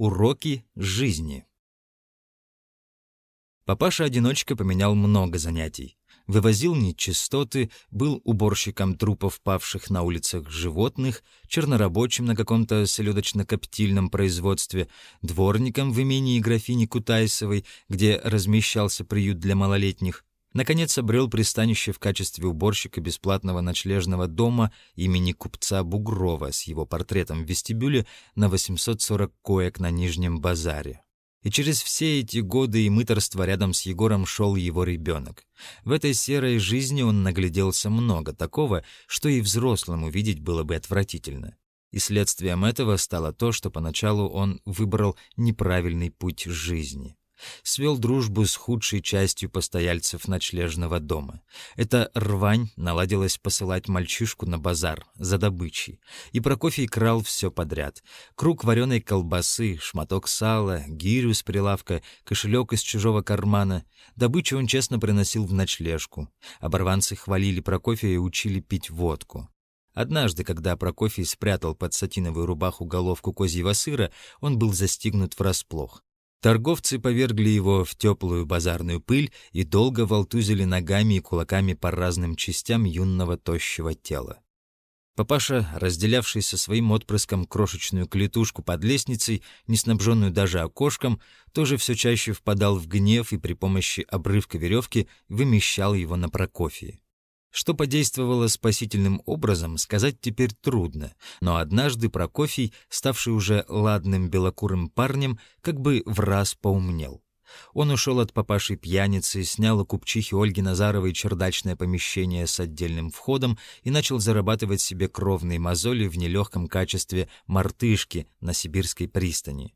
Уроки жизни. Папаша-одиночка поменял много занятий. Вывозил нечистоты, был уборщиком трупов павших на улицах животных, чернорабочим на каком-то селедочно-коптильном производстве, дворником в имении графини Кутайсовой, где размещался приют для малолетних, Наконец обрел пристанище в качестве уборщика бесплатного ночлежного дома имени купца Бугрова с его портретом в вестибюле на 840 коек на Нижнем базаре. И через все эти годы и мыторства рядом с Егором шел его ребенок. В этой серой жизни он нагляделся много такого, что и взрослому видеть было бы отвратительно. И следствием этого стало то, что поначалу он выбрал неправильный путь жизни свел дружбу с худшей частью постояльцев ночлежного дома. Эта рвань наладилась посылать мальчишку на базар за добычей, и Прокофий крал все подряд. Круг вареной колбасы, шматок сала, гирю с прилавка, кошелек из чужого кармана. Добычу он честно приносил в ночлежку. Оборванцы хвалили Прокофия и учили пить водку. Однажды, когда Прокофий спрятал под сатиновую рубаху головку козьего сыра, он был застигнут врасплох. Торговцы повергли его в теплую базарную пыль и долго волтузили ногами и кулаками по разным частям юного тощего тела. Папаша, разделявший со своим отпрыском крошечную клетушку под лестницей, не снабженную даже окошком, тоже все чаще впадал в гнев и при помощи обрывка веревки вымещал его на Прокофии. Что подействовало спасительным образом, сказать теперь трудно, но однажды Прокофий, ставший уже ладным белокурым парнем, как бы в раз поумнел. Он ушел от папаши пьяницы, снял у купчихи Ольги Назаровой чердачное помещение с отдельным входом и начал зарабатывать себе кровные мозоли в нелегком качестве мартышки на сибирской пристани.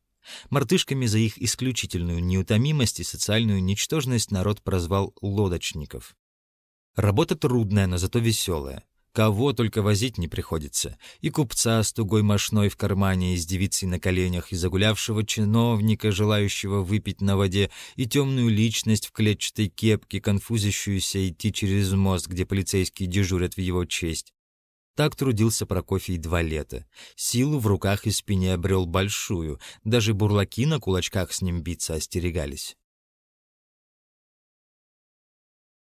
Мартышками за их исключительную неутомимость и социальную ничтожность народ прозвал лодочников. Работа трудная, но зато веселая. Кого только возить не приходится. И купца с тугой мошной в кармане, и с девицей на коленях, и загулявшего чиновника, желающего выпить на воде, и темную личность в клетчатой кепке, конфузящуюся идти через мост, где полицейские дежурят в его честь. Так трудился Прокофий два лета. Силу в руках и спине обрел большую, даже бурлаки на кулачках с ним биться остерегались.